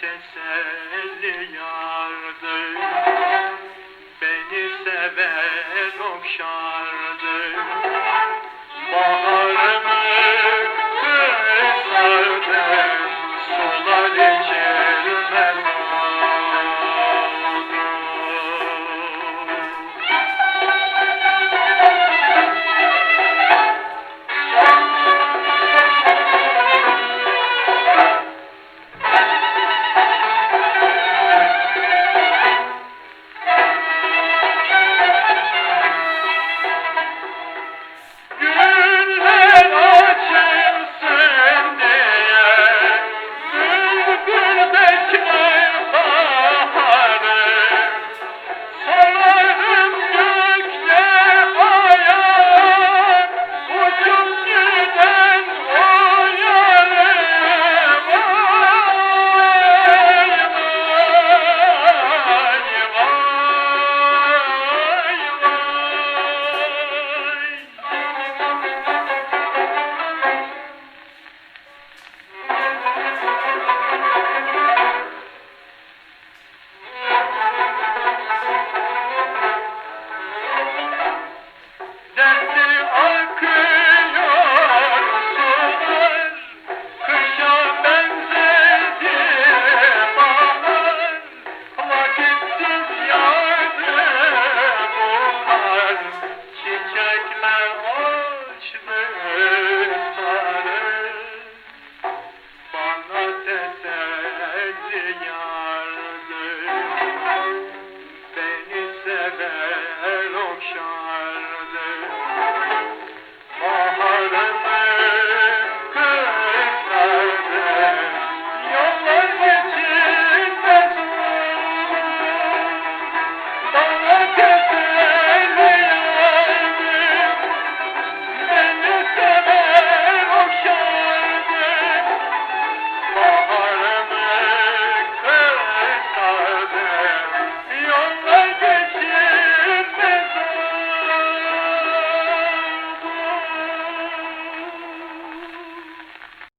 teselli yardır Beni sever okşardır Baharımı